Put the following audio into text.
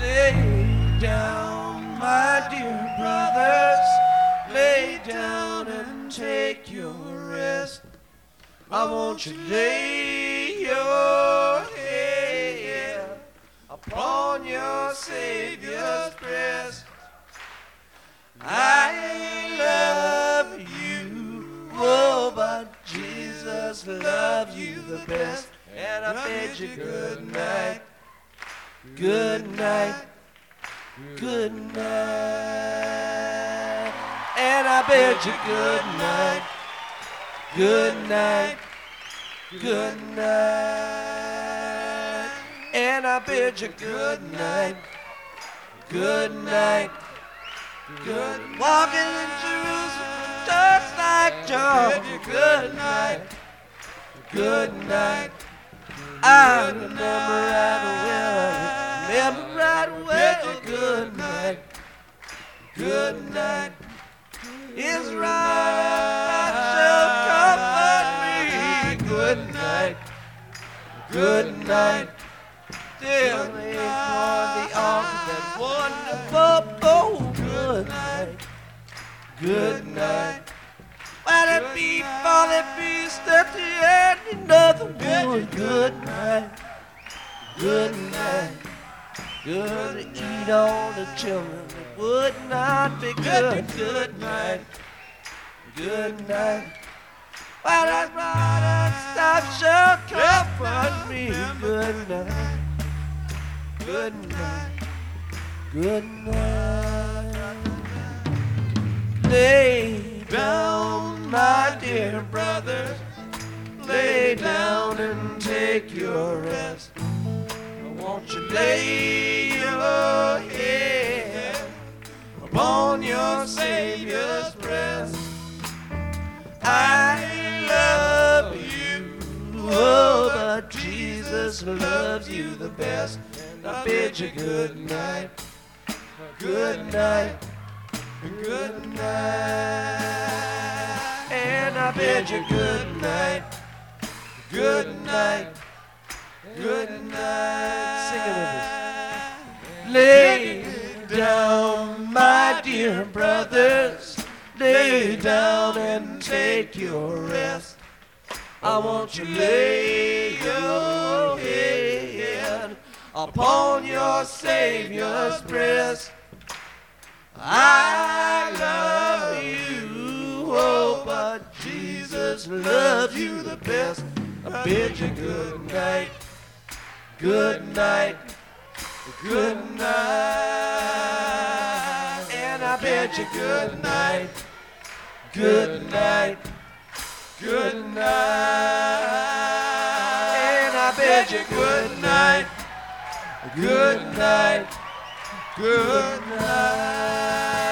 Lay down, my dear brothers. Lay down and take your rest. I want you to lay your head upon your Savior's breast. I love you, oh, but Jesus loves you the best. And I bid you good night, good night, good night. And I bid you good night, good night, good night. And I bid you good night, good night. Good walking in Jerusalem just like John. Good night, good night. I remember right well. Remember right well. Good night, good night. Is right shall comfort me. Good night, good night. Still lay on the altar that wonderful oh, good night, good night. Let it be for the beast at the end, another one. Good night, good night. Good to eat all the children. It would not be good. Good night, good night. Well, that bright stuff shall comfort me. Good night. Good night, good night. Lay down, my dear brothers. Lay down and take your rest. Won't you lay I love you, oh, but Jesus loves you the best. I bid you good night, good night, good night. And I bid you good night, good night, good night. Sing it with us. Lay down, my dear brothers. Lay down and take your rest. I want you lay your head upon your Savior's breast. I love you, oh, but Jesus loves you the best. I bid you good night, good night, good night, and I bid you good night, good night, good night, and I bid you good night. Good night. Good night.